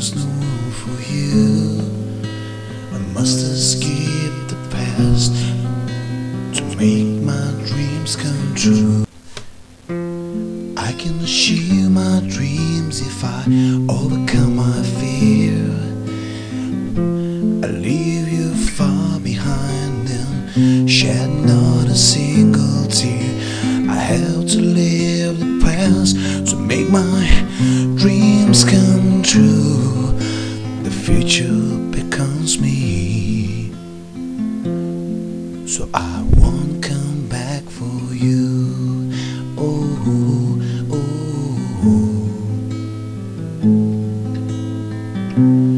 there's no room for you. I must escape the past to make my dreams come true. I can achieve my dreams if I overcome my fear. I leave you far behind and shed not a single tear. I have to live the past to make my dreams come Future becomes me. So I won't come back for you. Oh, oh. Dip-a-da-doo-dip-doo-dip-doo.